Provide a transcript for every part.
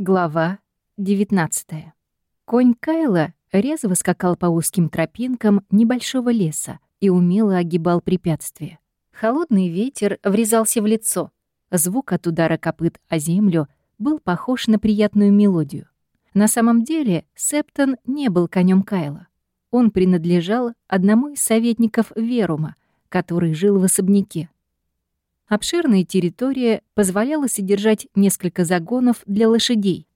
Глава 19. Конь Кайла резво скакал по узким тропинкам небольшого леса и умело огибал препятствия. Холодный ветер врезался в лицо. Звук от удара копыт о землю был похож на приятную мелодию. На самом деле Септон не был конем Кайла. Он принадлежал одному из советников Верума, который жил в особняке. Обширная территория позволяла содержать несколько загонов для лошадей.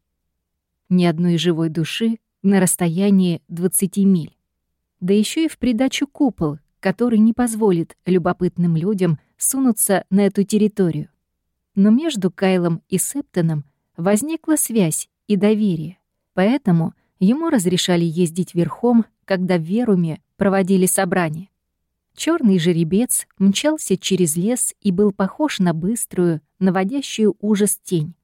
Ни одной живой души на расстоянии 20 миль. Да еще и в придачу купол, который не позволит любопытным людям сунуться на эту территорию. Но между Кайлом и Септоном возникла связь и доверие, поэтому ему разрешали ездить верхом, когда в Веруме проводили собрания. Черный жеребец мчался через лес и был похож на быструю, наводящую ужас тень.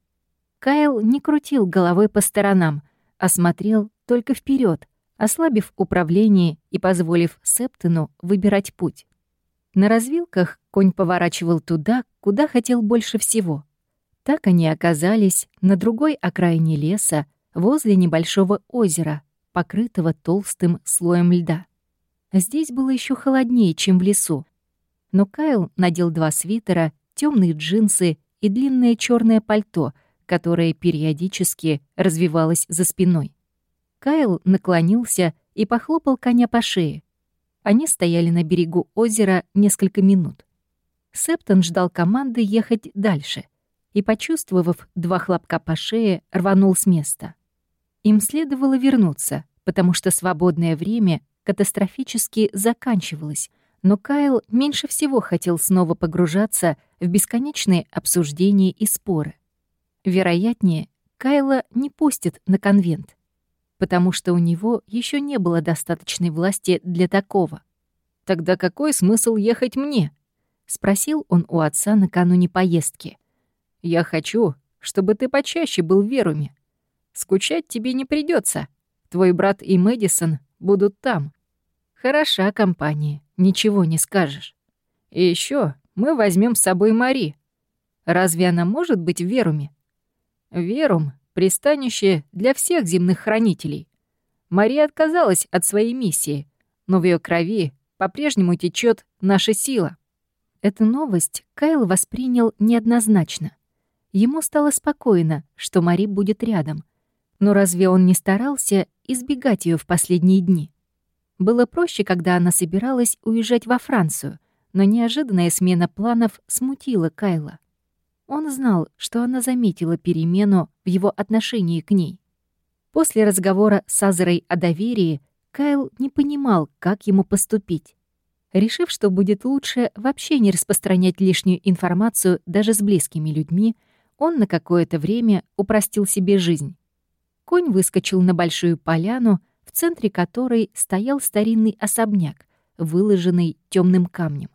Кайл не крутил головой по сторонам, а смотрел только вперед, ослабив управление и позволив Септону выбирать путь. На развилках конь поворачивал туда, куда хотел больше всего. Так они оказались на другой окраине леса, возле небольшого озера, покрытого толстым слоем льда. Здесь было еще холоднее, чем в лесу. Но Кайл надел два свитера, темные джинсы и длинное черное пальто, которое периодически развивалось за спиной. Кайл наклонился и похлопал коня по шее. Они стояли на берегу озера несколько минут. Септон ждал команды ехать дальше и, почувствовав два хлопка по шее, рванул с места. Им следовало вернуться, потому что свободное время катастрофически заканчивалась, но Кайл меньше всего хотел снова погружаться в бесконечные обсуждения и споры. Вероятнее, Кайла не пустят на конвент, потому что у него еще не было достаточной власти для такого. «Тогда какой смысл ехать мне?» — спросил он у отца накануне поездки. «Я хочу, чтобы ты почаще был в. Скучать тебе не придется. Твой брат и Мэдисон будут там. Хороша компания, ничего не скажешь. И еще мы возьмем с собой Мари. Разве она может быть в Веруме? Верум — пристанище для всех земных хранителей. Мария отказалась от своей миссии, но в ее крови по-прежнему течет наша сила. Эту новость Кайл воспринял неоднозначно. Ему стало спокойно, что Мари будет рядом. Но разве он не старался избегать ее в последние дни? Было проще, когда она собиралась уезжать во Францию, но неожиданная смена планов смутила Кайла. Он знал, что она заметила перемену в его отношении к ней. После разговора с Азерой о доверии Кайл не понимал, как ему поступить. Решив, что будет лучше вообще не распространять лишнюю информацию даже с близкими людьми, он на какое-то время упростил себе жизнь. Конь выскочил на большую поляну, в центре которой стоял старинный особняк, выложенный темным камнем.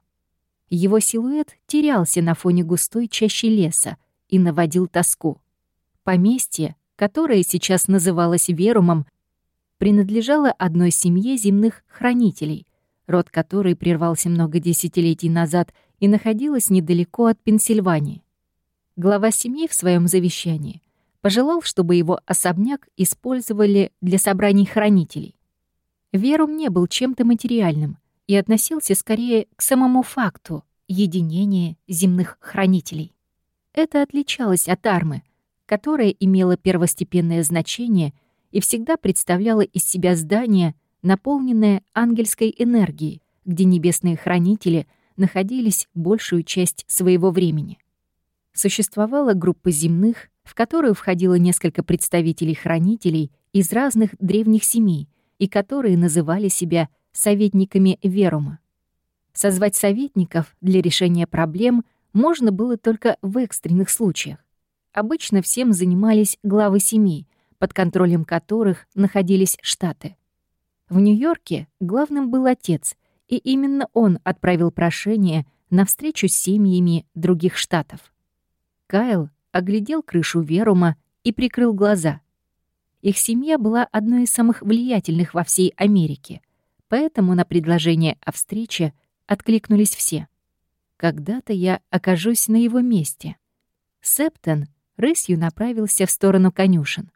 Его силуэт терялся на фоне густой чащи леса и наводил тоску. Поместье, которое сейчас называлось Верумом, принадлежало одной семье земных хранителей, род которой прервался много десятилетий назад и находилась недалеко от Пенсильвании. Глава семьи в своем завещании пожелал, чтобы его особняк использовали для собраний хранителей. Верум не был чем-то материальным и относился скорее к самому факту единения земных хранителей. Это отличалось от армы, которая имела первостепенное значение и всегда представляла из себя здание, наполненное ангельской энергией, где небесные хранители находились большую часть своего времени. Существовала группа земных, в которую входило несколько представителей-хранителей из разных древних семей и которые называли себя советниками Верума. Созвать советников для решения проблем можно было только в экстренных случаях. Обычно всем занимались главы семей, под контролем которых находились штаты. В Нью-Йорке главным был отец, и именно он отправил прошение на встречу с семьями других штатов. Кайл оглядел крышу Верума и прикрыл глаза. Их семья была одной из самых влиятельных во всей Америке, поэтому на предложение о встрече откликнулись все. Когда-то я окажусь на его месте. Септон рысью направился в сторону конюшен.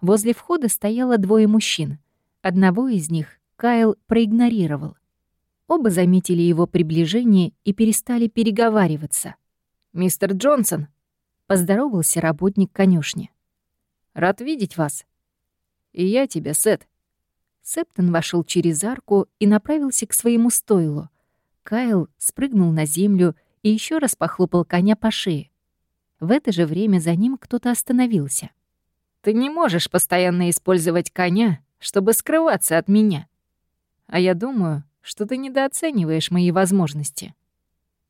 Возле входа стояло двое мужчин. Одного из них Кайл проигнорировал. Оба заметили его приближение и перестали переговариваться. «Мистер Джонсон!» — поздоровался работник конюшни. «Рад видеть вас». «И я тебя, Сет». Септон вошел через арку и направился к своему стойлу. Кайл спрыгнул на землю и еще раз похлопал коня по шее. В это же время за ним кто-то остановился. «Ты не можешь постоянно использовать коня, чтобы скрываться от меня. А я думаю, что ты недооцениваешь мои возможности».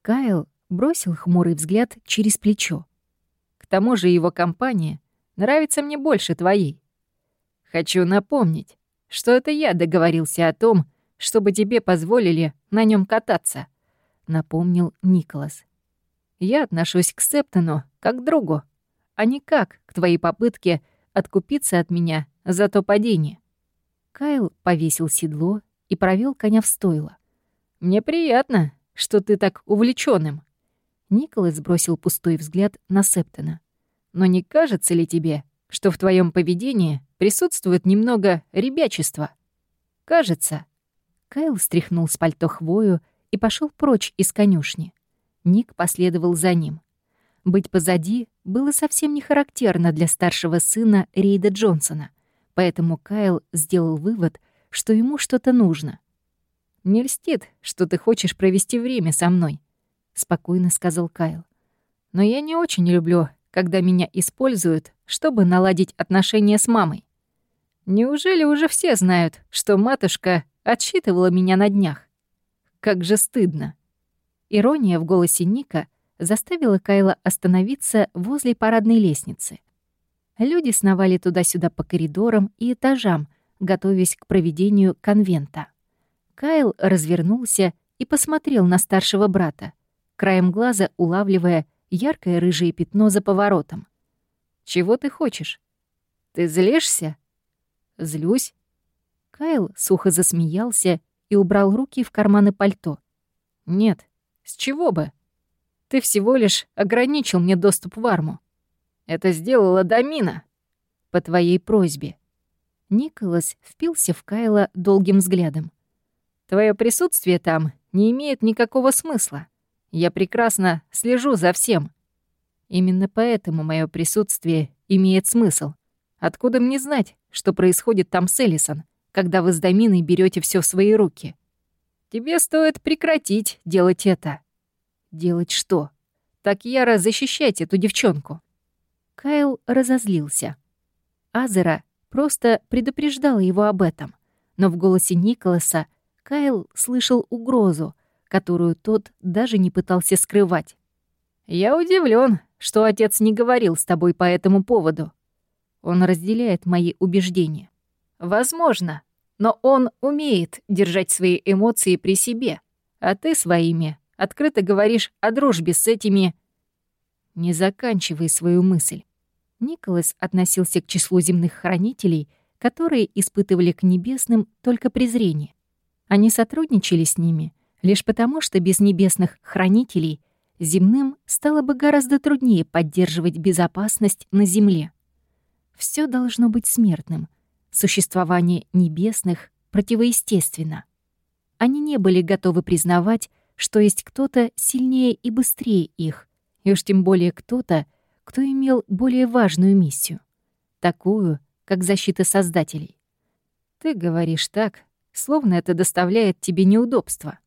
Кайл бросил хмурый взгляд через плечо. «К тому же его компания нравится мне больше твоей. Хочу напомнить, что это я договорился о том, чтобы тебе позволили на нем кататься», — напомнил Николас. «Я отношусь к Септону как к другу, а не как к твоей попытке откупиться от меня за то падение». Кайл повесил седло и провел коня в стойло. «Мне приятно, что ты так увлеченным. Николас бросил пустой взгляд на Септона. «Но не кажется ли тебе, что в твоем поведении присутствует немного ребячества?» «Кажется». Кайл стряхнул с пальто хвою и пошел прочь из конюшни. Ник последовал за ним. Быть позади было совсем не характерно для старшего сына Рейда Джонсона, поэтому Кайл сделал вывод, что ему что-то нужно. «Не льстит, что ты хочешь провести время со мной», — спокойно сказал Кайл. «Но я не очень люблю, когда меня используют, чтобы наладить отношения с мамой. Неужели уже все знают, что матушка отсчитывала меня на днях? Как же стыдно!» Ирония в голосе Ника заставила Кайла остановиться возле парадной лестницы. Люди сновали туда-сюда по коридорам и этажам, готовясь к проведению конвента. Кайл развернулся и посмотрел на старшего брата, краем глаза улавливая яркое рыжее пятно за поворотом. «Чего ты хочешь? Ты злишься?» «Злюсь». Кайл сухо засмеялся и убрал руки в карманы пальто. «Нет, с чего бы? Ты всего лишь ограничил мне доступ в арму. Это сделала Дамина. По твоей просьбе». Николас впился в Кайла долгим взглядом. «Твое присутствие там не имеет никакого смысла. Я прекрасно слежу за всем. Именно поэтому мое присутствие имеет смысл. Откуда мне знать, что происходит там с Элисон, когда вы с Даминой берете все в свои руки? Тебе стоит прекратить делать это. Делать что? Так яро защищать эту девчонку. Кайл разозлился. Азера просто предупреждала его об этом, но в голосе Николаса Кайл слышал угрозу, которую тот даже не пытался скрывать. «Я удивлен, что отец не говорил с тобой по этому поводу. Он разделяет мои убеждения. Возможно, но он умеет держать свои эмоции при себе, а ты своими открыто говоришь о дружбе с этими... Не заканчивай свою мысль. Николас относился к числу земных хранителей, которые испытывали к небесным только презрение. Они сотрудничали с ними лишь потому, что без небесных хранителей земным стало бы гораздо труднее поддерживать безопасность на Земле. Все должно быть смертным. Существование небесных противоестественно. Они не были готовы признавать, что есть кто-то сильнее и быстрее их, и уж тем более кто-то, кто имел более важную миссию, такую, как защита создателей. Ты говоришь так, словно это доставляет тебе неудобства.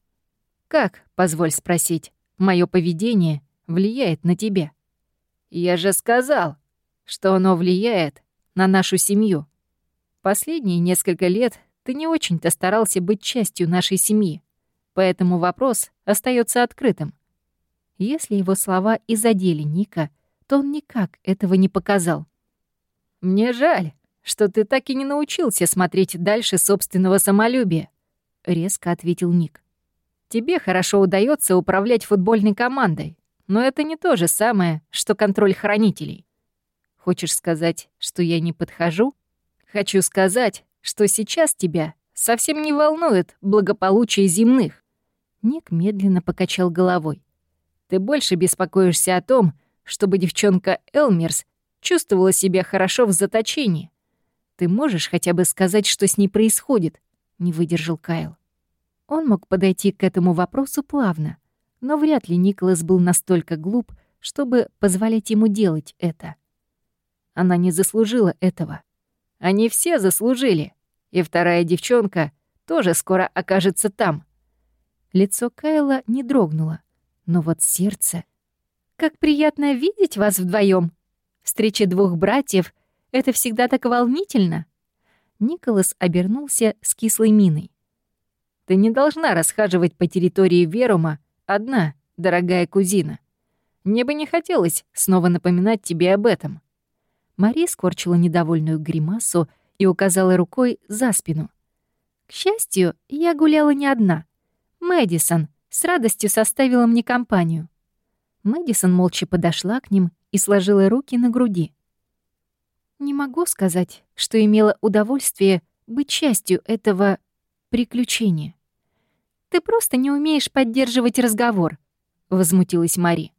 Как, позволь спросить, мое поведение влияет на тебя? Я же сказал, что оно влияет на нашу семью. Последние несколько лет ты не очень-то старался быть частью нашей семьи, поэтому вопрос остается открытым. Если его слова и задели Ника, то он никак этого не показал. «Мне жаль, что ты так и не научился смотреть дальше собственного самолюбия», — резко ответил Ник. «Тебе хорошо удается управлять футбольной командой, но это не то же самое, что контроль хранителей. Хочешь сказать, что я не подхожу? Хочу сказать, что сейчас тебя совсем не волнует благополучие земных». Ник медленно покачал головой. «Ты больше беспокоишься о том, чтобы девчонка Элмерс чувствовала себя хорошо в заточении. Ты можешь хотя бы сказать, что с ней происходит?» — не выдержал Кайл. Он мог подойти к этому вопросу плавно, но вряд ли Николас был настолько глуп, чтобы позволять ему делать это. Она не заслужила этого. Они все заслужили. И вторая девчонка тоже скоро окажется там. Лицо Кайла не дрогнуло, но вот сердце... «Как приятно видеть вас вдвоем. Встреча двух братьев — это всегда так волнительно». Николас обернулся с кислой миной. «Ты не должна расхаживать по территории Верума одна, дорогая кузина. Мне бы не хотелось снова напоминать тебе об этом». Мари скорчила недовольную гримасу и указала рукой за спину. «К счастью, я гуляла не одна. Мэдисон с радостью составила мне компанию». Мэдисон молча подошла к ним и сложила руки на груди. «Не могу сказать, что имела удовольствие быть частью этого приключения». «Ты просто не умеешь поддерживать разговор», — возмутилась Мари.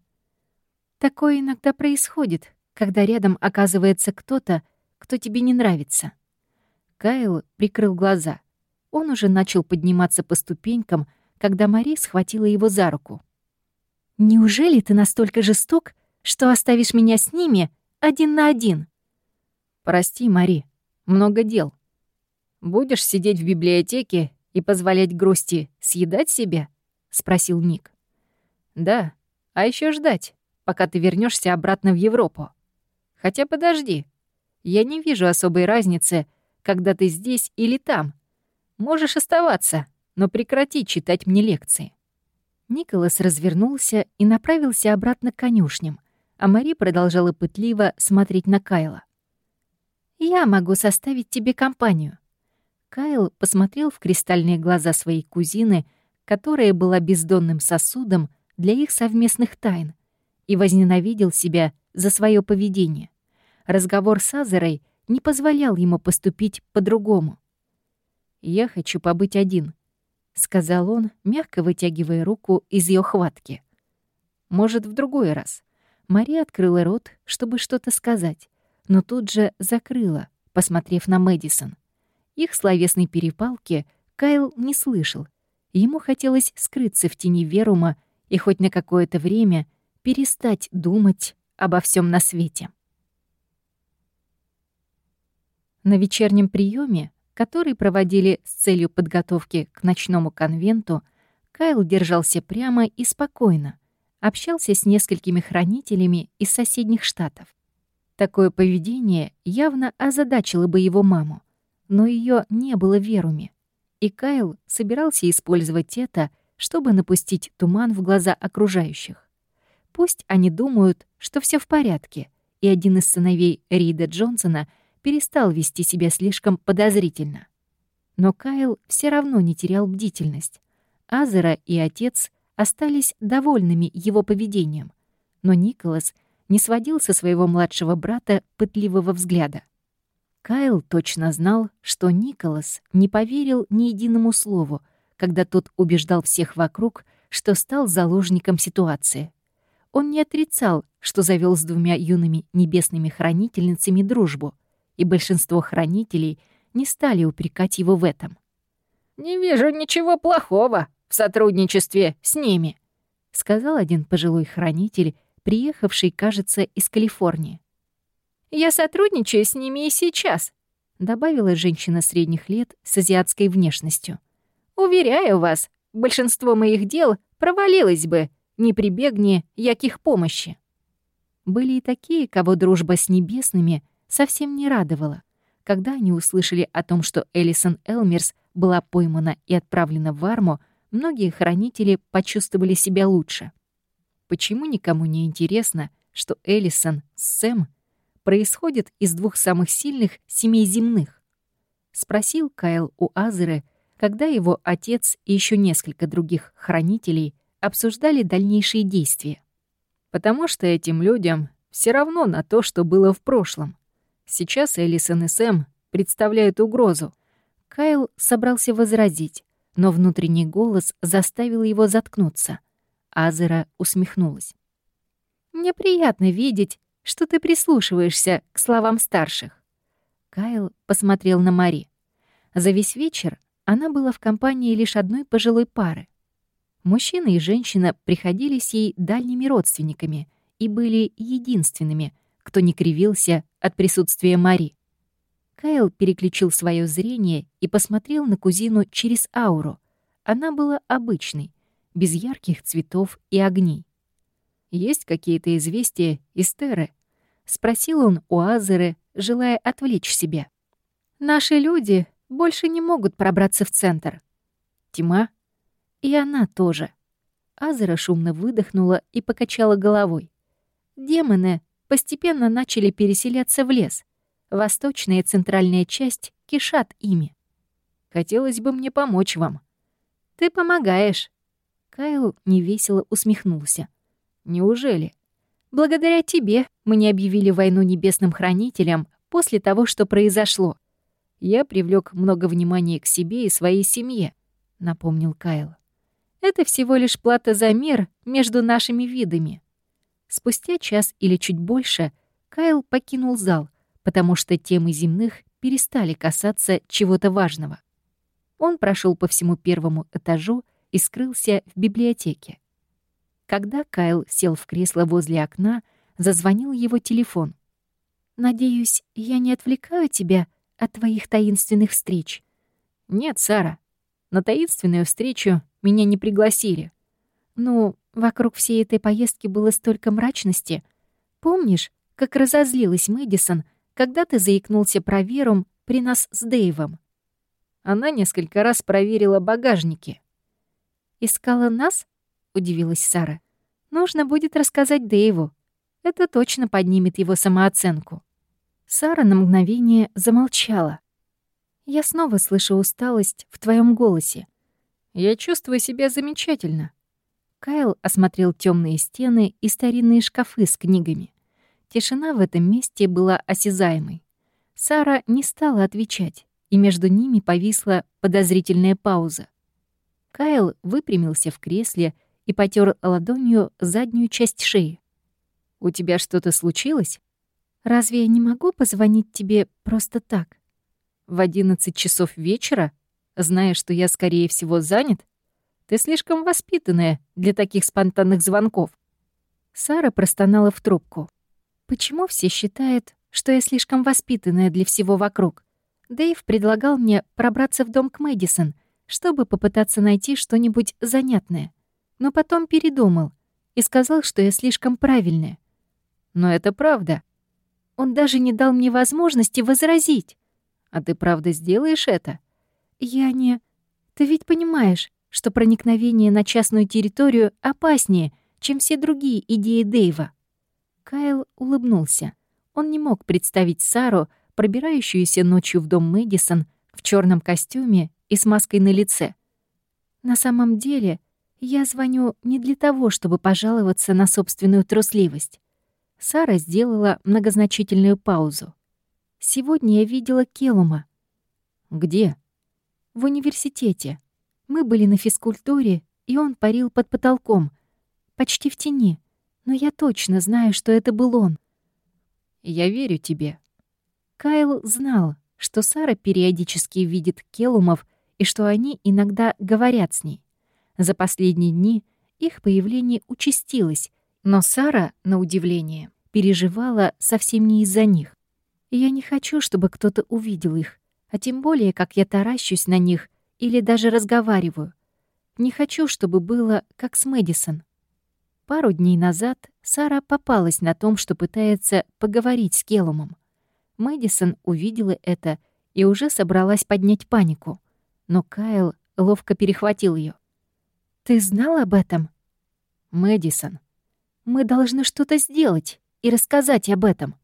«Такое иногда происходит, когда рядом оказывается кто-то, кто тебе не нравится. Кайл прикрыл глаза. Он уже начал подниматься по ступенькам, когда Мари схватила его за руку. «Неужели ты настолько жесток, что оставишь меня с ними один на один?» «Прости, Мари, много дел. Будешь сидеть в библиотеке и позволять грусти съедать себя?» — спросил Ник. «Да, а еще ждать, пока ты вернешься обратно в Европу. Хотя подожди. Я не вижу особой разницы, когда ты здесь или там. Можешь оставаться, но прекрати читать мне лекции». Николас развернулся и направился обратно к конюшням, а Мари продолжала пытливо смотреть на Кайла. «Я могу составить тебе компанию». Кайл посмотрел в кристальные глаза своей кузины, которая была бездонным сосудом для их совместных тайн, и возненавидел себя за свое поведение. Разговор с Азерой не позволял ему поступить по-другому. «Я хочу побыть один», — сказал он, мягко вытягивая руку из ее хватки. «Может, в другой раз». Мария открыла рот, чтобы что-то сказать, но тут же закрыла, посмотрев на Мэдисон. Их словесной перепалки Кайл не слышал. Ему хотелось скрыться в тени Верума и хоть на какое-то время перестать думать обо всем на свете. На вечернем приеме, который проводили с целью подготовки к ночному конвенту, Кайл держался прямо и спокойно, общался с несколькими хранителями из соседних штатов. Такое поведение явно озадачило бы его маму, но ее не было в Веруме, и Кайл собирался использовать это, чтобы напустить туман в глаза окружающих. Пусть они думают, что все в порядке, и один из сыновей Рида Джонсона — перестал вести себя слишком подозрительно. Но Кайл все равно не терял бдительность. Азера и отец остались довольными его поведением, но Николас не сводил со своего младшего брата пытливого взгляда. Кайл точно знал, что Николас не поверил ни единому слову, когда тот убеждал всех вокруг, что стал заложником ситуации. Он не отрицал, что завел с двумя юными небесными хранительницами дружбу — и большинство хранителей не стали упрекать его в этом. «Не вижу ничего плохого в сотрудничестве с ними», — сказал один пожилой хранитель, приехавший, кажется, из Калифорнии. «Я сотрудничаю с ними и сейчас», — добавила женщина средних лет с азиатской внешностью. «Уверяю вас, большинство моих дел провалилось бы, не прибегни я к их помощи». Были и такие, кого дружба с небесными — совсем не радовало, когда они услышали о том, что Элисон Элмерс была поймана и отправлена в арму, многие хранители почувствовали себя лучше. Почему никому не интересно, что Элисон Сэм происходит из двух самых сильных семей земных? Спросил Кайл у Азеры, когда его отец и еще несколько других хранителей обсуждали дальнейшие действия. «Потому что этим людям все равно на то, что было в прошлом», Сейчас Элисон и Сэм представляют угрозу. Кайл собрался возразить, но внутренний голос заставил его заткнуться. Азера усмехнулась. «Мне приятно видеть, что ты прислушиваешься к словам старших». Кайл посмотрел на Мари. За весь вечер она была в компании лишь одной пожилой пары. Мужчина и женщина приходились ей дальними родственниками и были единственными, кто не кривился от присутствия Мари. Кайл переключил свое зрение и посмотрел на кузину через ауру. Она была обычной, без ярких цветов и огней. «Есть какие-то известия из Терры?» — спросил он у Азеры, желая отвлечь себя. «Наши люди больше не могут пробраться в центр. Тьма и она тоже. Азера шумно выдохнула и покачала головой. Демоны постепенно начали переселяться в лес. Восточная и центральная часть кишат ими. Хотелось бы мне помочь вам. Ты помогаешь. Кайл невесело усмехнулся. Неужели? Благодаря тебе мы не объявили войну небесным хранителям после того, что произошло. Я привлек много внимания к себе и своей семье, напомнил Кайл. Это всего лишь плата за мир между нашими видами. Спустя час или чуть больше Кайл покинул зал, потому что темы земных перестали касаться чего-то важного. Он прошел по всему первому этажу и скрылся в библиотеке. Когда Кайл сел в кресло возле окна, зазвонил его телефон. «Надеюсь, я не отвлекаю тебя от твоих таинственных встреч?» «Нет, Сара. На таинственную встречу меня не пригласили. Ну, вокруг всей этой поездки было столько мрачности. Помнишь, как разозлилась Мэдисон, когда ты заикнулся про Веру при нас с Дэйвом? Она несколько раз проверила багажники. «Искала нас?» — удивилась Сара. «Нужно будет рассказать Дэйву. Это точно поднимет его самооценку». Сара на мгновение замолчала. «Я снова слышу усталость в твоем голосе. Я чувствую себя замечательно. Кайл осмотрел темные стены и старинные шкафы с книгами. Тишина в этом месте была осязаемой. Сара не стала отвечать, и между ними повисла подозрительная пауза. Кайл выпрямился в кресле и потер ладонью заднюю часть шеи. «У тебя что-то случилось? Разве я не могу позвонить тебе просто так? В одиннадцать часов вечера?» зная, что я, скорее всего, занят? Ты слишком воспитанная для таких спонтанных звонков». Сара простонала в трубку. «Почему все считают, что я слишком воспитанная для всего вокруг? Дэйв предлагал мне пробраться в дом к Мэдисон, чтобы попытаться найти что-нибудь занятное. Но потом передумал и сказал, что я слишком правильная. Но это правда. Он даже не дал мне возможности возразить. А ты правда сделаешь это?» «Я не... Ты ведь понимаешь, что проникновение на частную территорию опаснее, чем все другие идеи Дэйва?» Кайл улыбнулся. Он не мог представить Сару, пробирающуюся ночью в дом Мэдисон в черном костюме и с маской на лице. «На самом деле, я звоню не для того, чтобы пожаловаться на собственную трусливость». Сара сделала многозначительную паузу. «Сегодня я видела Келума». «Где?» в университете. Мы были на физкультуре, и он парил под потолком, почти в тени. Но я точно знаю, что это был он. Я верю тебе. Кайл знал, что Сара периодически видит Келумов и что они иногда говорят с ней. За последние дни их появление участилось, но Сара, на удивление, переживала совсем не из-за них. я не хочу, чтобы кто-то увидел их, а тем более, как я таращусь на них или даже разговариваю. Не хочу, чтобы было как с Мэдисон. Пару дней назад Сара попалась на том, что пытается поговорить с Келумом. Мэдисон увидела это и уже собралась поднять панику. Но Кайл ловко перехватил ее. «Ты знал об этом?» «Мэдисон, мы должны что-то сделать и рассказать об этом».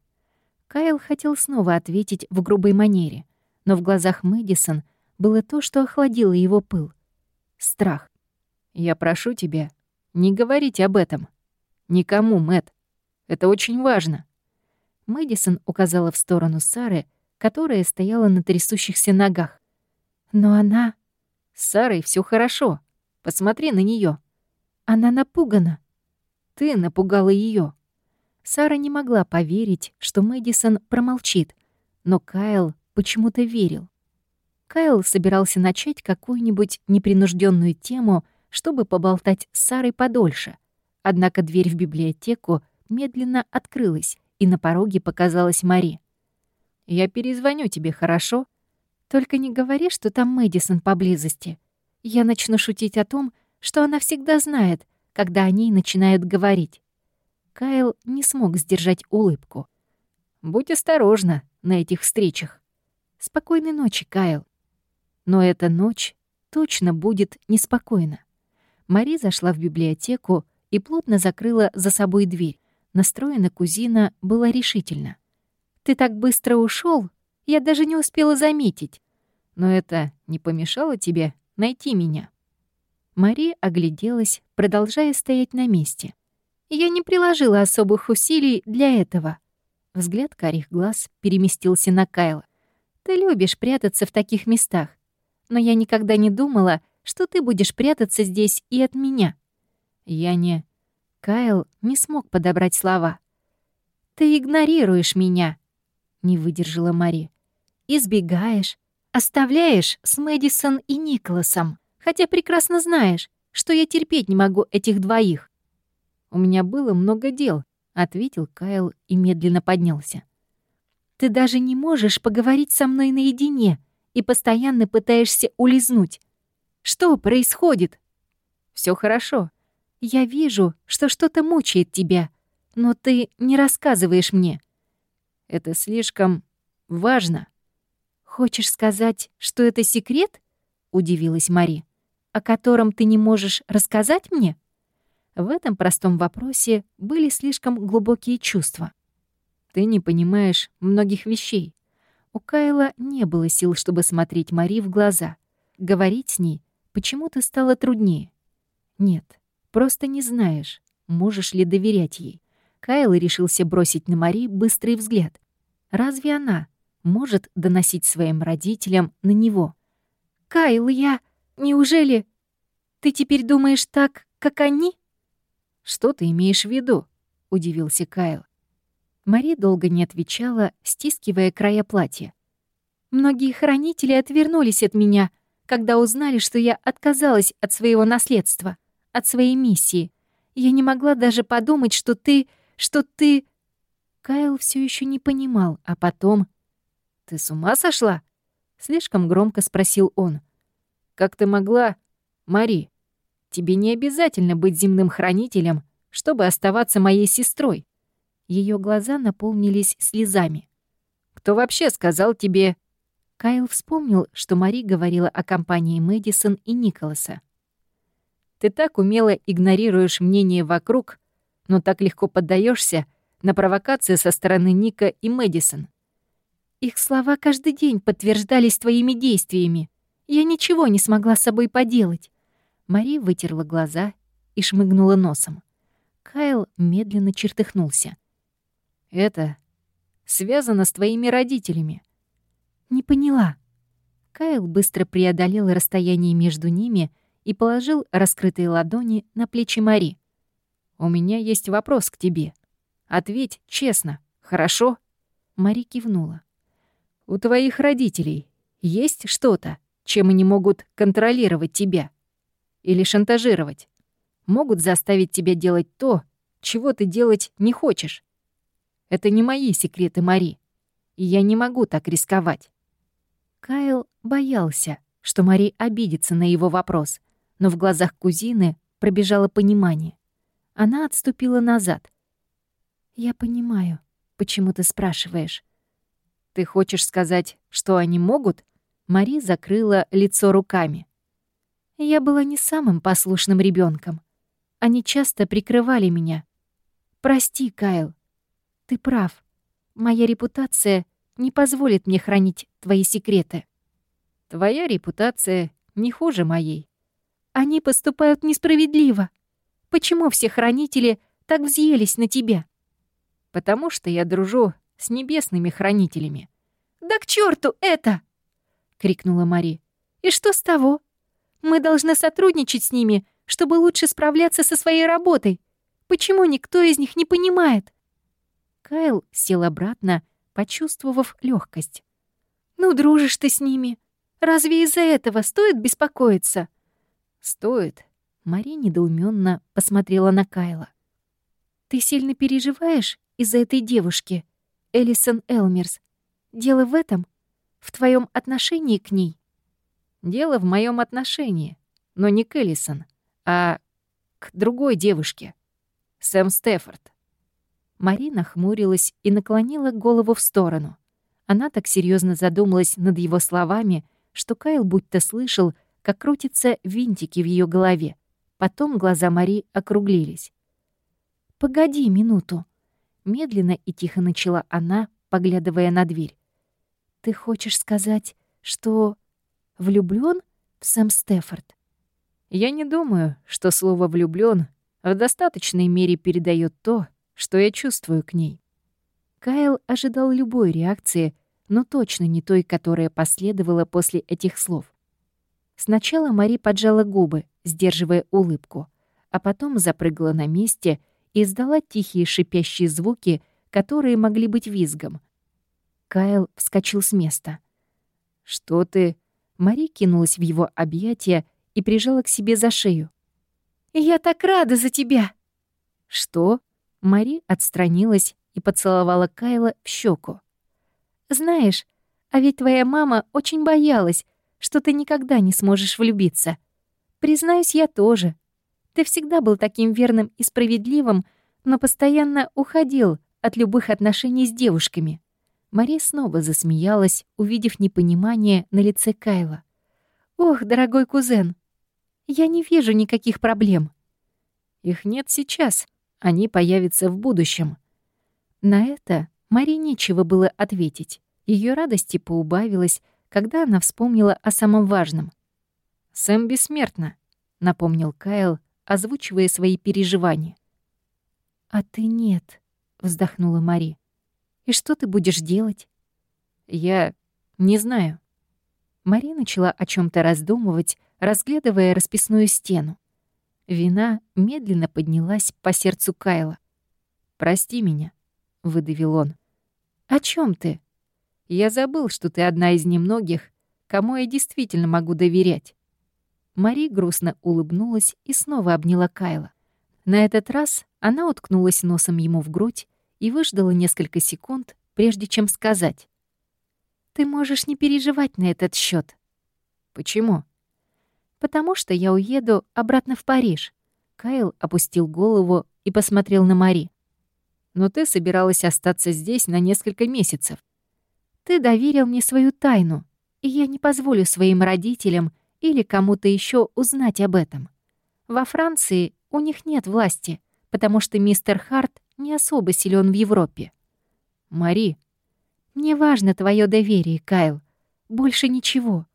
Кайл хотел снова ответить в грубой манере, но в глазах Мэдисон было то, что охладило его пыл. Страх. «Я прошу тебя, не говорить об этом. Никому, Мэт. Это очень важно». Мэдисон указала в сторону Сары, которая стояла на трясущихся ногах. «Но она...» «С Сарой все хорошо. Посмотри на нее. Она напугана. Ты напугала ее. Сара не могла поверить, что Мэдисон промолчит, но Кайл почему-то верил. Кайл собирался начать какую-нибудь непринужденную тему, чтобы поболтать с Сарой подольше. Однако дверь в библиотеку медленно открылась, и на пороге показалась Мари. «Я перезвоню тебе, хорошо? Только не говори, что там Мэдисон поблизости. Я начну шутить о том, что она всегда знает, когда о ней начинают говорить». Кайл не смог сдержать улыбку. «Будь осторожна на этих встречах. Спокойной ночи, Кайл». Но эта ночь точно будет неспокойна. Мари зашла в библиотеку и плотно закрыла за собой дверь. Настроена кузина была решительно. «Ты так быстро ушел, я даже не успела заметить. Но это не помешало тебе найти меня». Мари огляделась, продолжая стоять на месте. «Я не приложила особых усилий для этого». Взгляд карих глаз переместился на Кайла. «Ты любишь прятаться в таких местах, но я никогда не думала, что ты будешь прятаться здесь и от меня». «Я не...» Кайл не смог подобрать слова. «Ты игнорируешь меня», — не выдержала Мари. «Избегаешь, оставляешь с Мэдисон и Николасом, хотя прекрасно знаешь, что я терпеть не могу этих двоих». «У меня было много дел», — ответил Кайл и медленно поднялся. «Ты даже не можешь поговорить со мной наедине и постоянно пытаешься улизнуть. Что происходит?» Все хорошо. Я вижу, что что-то мучает тебя, но ты не рассказываешь мне. Это слишком важно. Хочешь сказать, что это секрет? Удивилась Мари. О котором ты не можешь рассказать мне? В этом простом вопросе были слишком глубокие чувства. Ты не понимаешь многих вещей. У Кайла не было сил, чтобы смотреть Мари в глаза. Говорить с ней почему-то стало труднее. Нет, просто не знаешь, можешь ли доверять ей. Кайл решился бросить на Мари быстрый взгляд. Разве она может доносить своим родителям на него? «Кайл, я... Неужели... Ты теперь думаешь так, как они?» «Что ты имеешь в виду?» — удивился Кайл. Мари долго не отвечала, стискивая края платья. «Многие хранители отвернулись от меня, когда узнали, что я отказалась от своего наследства, от своей миссии. Я не могла даже подумать, что ты... что ты...» Кайл все еще не понимал, а потом... «Ты с ума сошла?» — слишком громко спросил он. «Как ты могла, Мари?» Тебе не обязательно быть земным хранителем, чтобы оставаться моей сестрой. Ее глаза наполнились слезами. Кто вообще сказал тебе... Кайл вспомнил, что Мари говорила о компании Мэдисон и Николаса. Ты так умело игнорируешь мнение вокруг, но так легко поддаешься на провокации со стороны Ника и Мэдисон. Их слова каждый день подтверждались твоими действиями. Я ничего не смогла с собой поделать. Мари вытерла глаза и шмыгнула носом. Кайл медленно чертыхнулся. «Это связано с твоими родителями». «Не поняла». Кайл быстро преодолел расстояние между ними и положил раскрытые ладони на плечи Мари. «У меня есть вопрос к тебе. Ответь честно, хорошо?» Мари кивнула. «У твоих родителей есть что-то, чем они могут контролировать тебя?» или шантажировать. Могут заставить тебя делать то, чего ты делать не хочешь. Это не мои секреты, Мари, и я не могу так рисковать. Кайл боялся, что Мари обидится на его вопрос, но в глазах кузины пробежало понимание. Она отступила назад. «Я понимаю, почему ты спрашиваешь. Ты хочешь сказать, что они могут?» Мари закрыла лицо руками. Я была не самым послушным ребенком. Они часто прикрывали меня. Прости, Кайл. Ты прав. Моя репутация не позволит мне хранить твои секреты. Твоя репутация не хуже моей. Они поступают несправедливо. Почему все хранители так взъелись на тебя? Потому что я дружу с небесными хранителями. «Да к черту это!» — крикнула Мари. «И что с того? Мы должны сотрудничать с ними, чтобы лучше справляться со своей работой. Почему никто из них не понимает? Кайл сел обратно, почувствовав легкость. «Ну, дружишь ты с ними. Разве из-за этого стоит беспокоиться?» «Стоит». Мари недоуменно посмотрела на Кайла. «Ты сильно переживаешь из-за этой девушки, Элисон Элмерс? Дело в этом? В твоем отношении к ней?» «Дело в моем отношении, но не к Элисон, а к другой девушке, Сэм Стефорд». Марина хмурилась и наклонила голову в сторону. Она так серьезно задумалась над его словами, что Кайл будто слышал, как крутятся винтики в ее голове. Потом глаза Мари округлились. «Погоди минуту», — медленно и тихо начала она, поглядывая на дверь. «Ты хочешь сказать, что влюблён в Сэм Стефорд?» «Я не думаю, что слово «влюблён» в достаточной мере передает то, что я чувствую к ней. Кайл ожидал любой реакции, но точно не той, которая последовала после этих слов. Сначала Мари поджала губы, сдерживая улыбку, а потом запрыгала на месте издала тихие шипящие звуки, которые могли быть визгом. Кайл вскочил с места. «Что ты?» Мари кинулась в его объятия и прижала к себе за шею. «Я так рада за тебя!» «Что?» Мари отстранилась и поцеловала Кайла в щеку. «Знаешь, а ведь твоя мама очень боялась, что ты никогда не сможешь влюбиться. Признаюсь, я тоже. Ты всегда был таким верным и справедливым, но постоянно уходил от любых отношений с девушками». Мари снова засмеялась, увидев непонимание на лице Кайла. «Ох, дорогой кузен, я не вижу никаких проблем». «Их нет сейчас», они появятся в будущем. На это Мари нечего было ответить. Ее радости поубавилось, когда она вспомнила о самом важном. «Сэм бессмертна», — напомнил Кайл, озвучивая свои переживания. «А ты нет», — вздохнула Мари. «И что ты будешь делать?» «Я не знаю». Мари начала о чем то раздумывать, разглядывая расписную стену. Вина медленно поднялась по сердцу Кайла. «Прости меня», — выдавил он. «О чем ты?» «Я забыл, что ты одна из немногих, кому я действительно могу доверять». Мари грустно улыбнулась и снова обняла Кайла. На этот раз она уткнулась носом ему в грудь и выждала несколько секунд, прежде чем сказать. «Ты можешь не переживать на этот счет. «Почему?» потому что я уеду обратно в Париж». Кайл опустил голову и посмотрел на Мари. «Но ты собиралась остаться здесь на несколько месяцев». «Ты доверил мне свою тайну, и я не позволю своим родителям или кому-то еще узнать об этом. Во Франции у них нет власти, потому что мистер Харт не особо силен в Европе». «Мари...» «Мне важно твое доверие, Кайл. Больше ничего.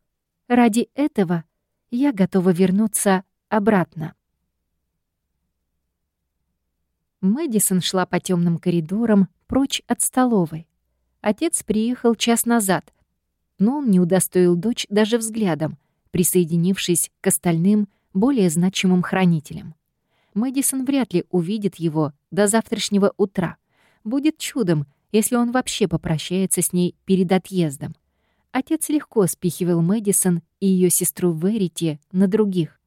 Ради этого я готова вернуться обратно. Мэдисон шла по темным коридорам прочь от столовой. Отец приехал час назад, но он не удостоил дочь даже взглядом, присоединившись к остальным, более значимым хранителям. Мэдисон вряд ли увидит его до завтрашнего утра. Будет чудом, если он вообще попрощается с ней перед отъездом. Отец легко спихивал Мэдисон и ее сестру Верити на других.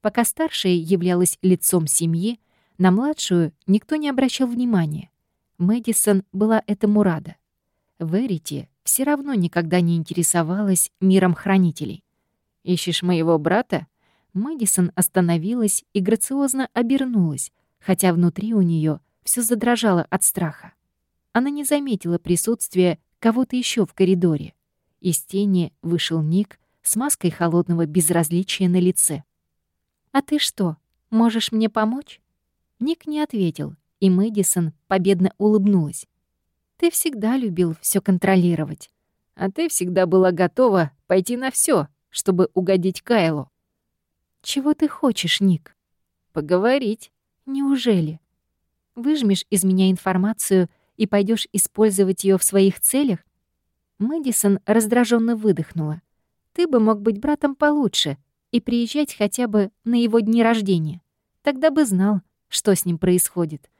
Пока старшая являлась лицом семьи, на младшую никто не обращал внимания. Мэдисон была этому рада. Верити все равно никогда не интересовалась миром хранителей. «Ищешь моего брата?» Мэдисон остановилась и грациозно обернулась, хотя внутри у нее все задрожало от страха. Она не заметила присутствия кого-то еще в коридоре. Из тени вышел Ник с маской холодного безразличия на лице. «А ты что, можешь мне помочь?» Ник не ответил, и Мэдисон победно улыбнулась. «Ты всегда любил все контролировать. А ты всегда была готова пойти на все, чтобы угодить Кайлу». «Чего ты хочешь, Ник?» «Поговорить». «Неужели? Выжмешь из меня информацию и пойдешь использовать ее в своих целях?» Мэдисон раздраженно выдохнула. «Ты бы мог быть братом получше и приезжать хотя бы на его дни рождения. Тогда бы знал, что с ним происходит.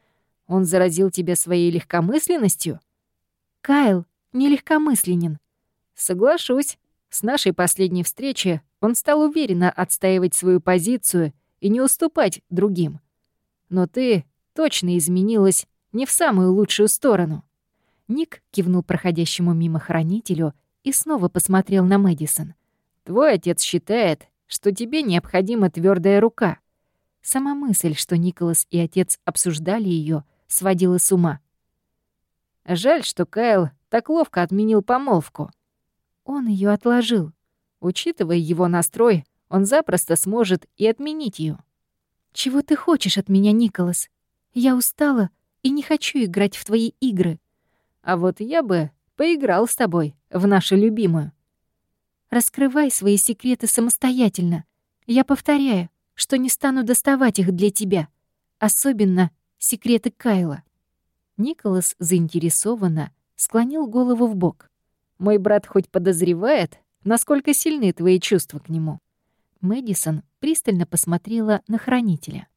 Он заразил тебя своей легкомысленностью? Кайл нелегкомысленен. Соглашусь. С нашей последней встречи он стал уверенно отстаивать свою позицию и не уступать другим. Но ты точно изменилась не в самую лучшую сторону. Ник кивнул проходящему мимо хранителю и снова посмотрел на Мэдисон. «Твой отец считает, что тебе необходима твердая рука». Сама мысль, что Николас и отец обсуждали ее, сводила с ума. Жаль, что Кайл так ловко отменил помолвку. Он ее отложил. Учитывая его настрой, он запросто сможет и отменить ее. «Чего ты хочешь от меня, Николас? Я устала и не хочу играть в твои игры». «А вот я бы поиграл с тобой в нашу любимую». «Раскрывай свои секреты самостоятельно. Я повторяю, что не стану доставать их для тебя. Особенно секреты Кайла». Николас заинтересованно склонил голову в бок. «Мой брат хоть подозревает, насколько сильны твои чувства к нему?» Мэдисон пристально посмотрела на хранителя.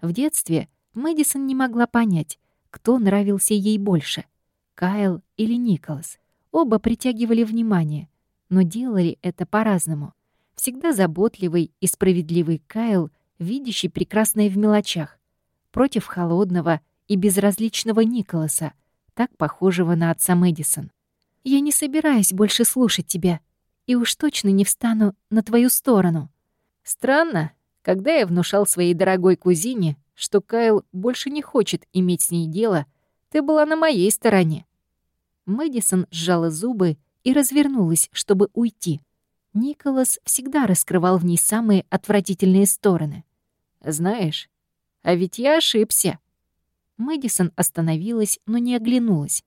В детстве Мэдисон не могла понять, кто нравился ей больше — Кайл или Николас. Оба притягивали внимание, но делали это по-разному. Всегда заботливый и справедливый Кайл, видящий прекрасное в мелочах, против холодного и безразличного Николаса, так похожего на отца Мэдисон. «Я не собираюсь больше слушать тебя», и уж точно не встану на твою сторону. Странно, когда я внушал своей дорогой кузине, что Кайл больше не хочет иметь с ней дело, ты была на моей стороне. Мэдисон сжала зубы и развернулась, чтобы уйти. Николас всегда раскрывал в ней самые отвратительные стороны. «Знаешь, а ведь я ошибся». Мэдисон остановилась, но не оглянулась.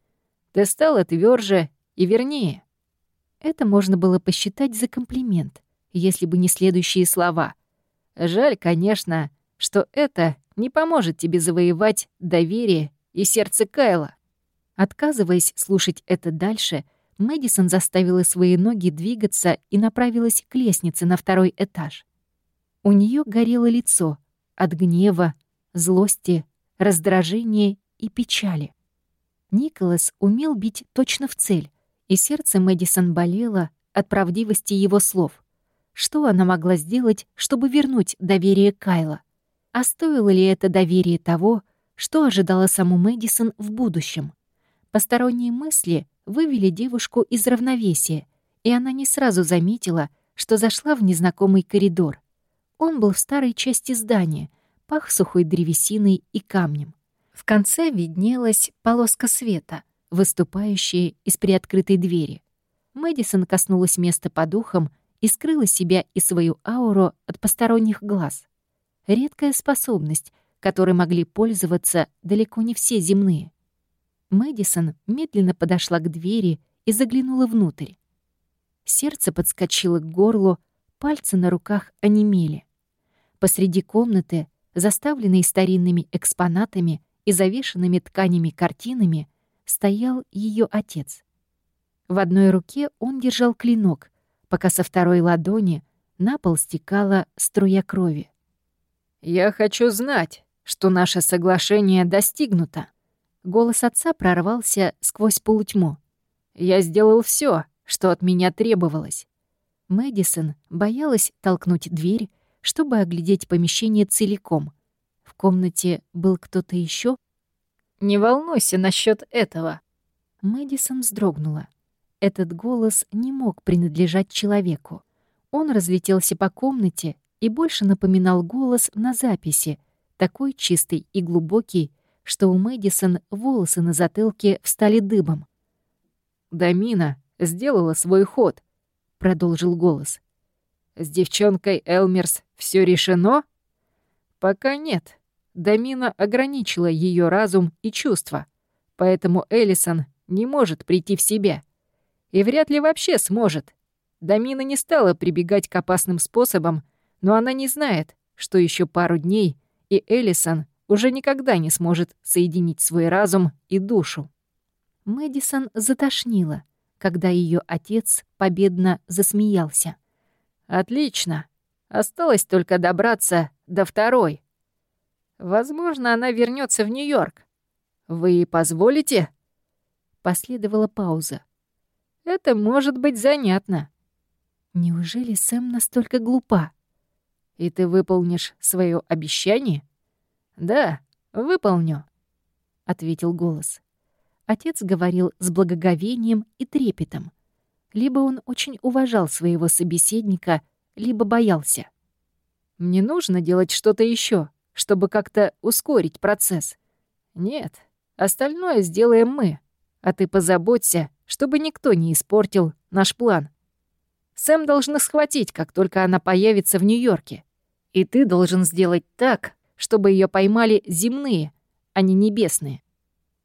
«Ты стала тверже и вернее. Это можно было посчитать за комплимент, если бы не следующие слова. «Жаль, конечно, что это не поможет тебе завоевать доверие и сердце Кайла». Отказываясь слушать это дальше, Мэдисон заставила свои ноги двигаться и направилась к лестнице на второй этаж. У нее горело лицо от гнева, злости, раздражения и печали. Николас умел бить точно в цель, и сердце Мэдисон болело от правдивости его слов. Что она могла сделать, чтобы вернуть доверие Кайла? А стоило ли это доверие того, что ожидала саму Мэдисон в будущем? Посторонние мысли вывели девушку из равновесия, и она не сразу заметила, что зашла в незнакомый коридор. Он был в старой части здания, пах сухой древесиной и камнем. В конце виднелась полоска света, выступающие из приоткрытой двери. Мэдисон коснулась места по духам и скрыла себя и свою ауру от посторонних глаз. Редкая способность, которой могли пользоваться далеко не все земные. Мэдисон медленно подошла к двери и заглянула внутрь. Сердце подскочило к горлу, пальцы на руках онемели. Посреди комнаты, заставленной старинными экспонатами и завешенными тканями картинами, стоял ее отец. В одной руке он держал клинок, пока со второй ладони на пол стекала струя крови. «Я хочу знать, что наше соглашение достигнуто». Голос отца прорвался сквозь полутьму. «Я сделал все, что от меня требовалось». Мэдисон боялась толкнуть дверь, чтобы оглядеть помещение целиком. В комнате был кто-то еще, не волнуйся насчет этого». Мэдисон вздрогнула. Этот голос не мог принадлежать человеку. Он разлетелся по комнате и больше напоминал голос на записи, такой чистый и глубокий, что у Мэдисон волосы на затылке встали дыбом. «Дамина сделала свой ход», — продолжил голос. «С девчонкой Элмерс все решено?» «Пока нет. Дамина ограничила ее разум и чувства, поэтому Эллисон не может прийти в себя. И вряд ли вообще сможет. Дамина не стала прибегать к опасным способам, но она не знает, что еще пару дней, и Эллисон уже никогда не сможет соединить свой разум и душу. Мэдисон затошнила, когда ее отец победно засмеялся. «Отлично. Осталось только добраться до второй». Возможно, она вернется в Нью-Йорк, «Вы позволите?» Последовала пауза. «Это может быть занятно». Неужели Сэм настолько глупа? «И ты выполнишь свое обещание?» «Да, выполню», — ответил голос. Отец говорил с благоговением и трепетом. Либо он очень уважал своего собеседника, либо боялся. «Мне нужно делать что-то еще, чтобы как-то ускорить процесс. Нет, остальное сделаем мы, а ты позаботься, чтобы никто не испортил наш план. Сэм должен схватить, как только она появится в Нью-Йорке. И ты должен сделать так, чтобы ее поймали земные, а не небесные.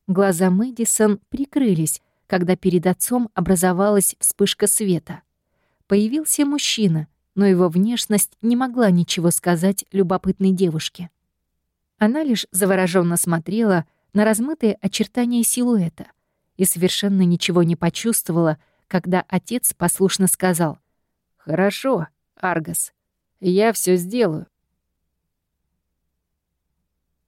Глаза Мэдисон прикрылись, когда перед отцом образовалась вспышка света. Появился мужчина, но его внешность не могла ничего сказать любопытной девушке. Она лишь завороженно смотрела на размытые очертания силуэта и совершенно ничего не почувствовала, когда отец послушно сказал «Хорошо, Аргас, я все сделаю».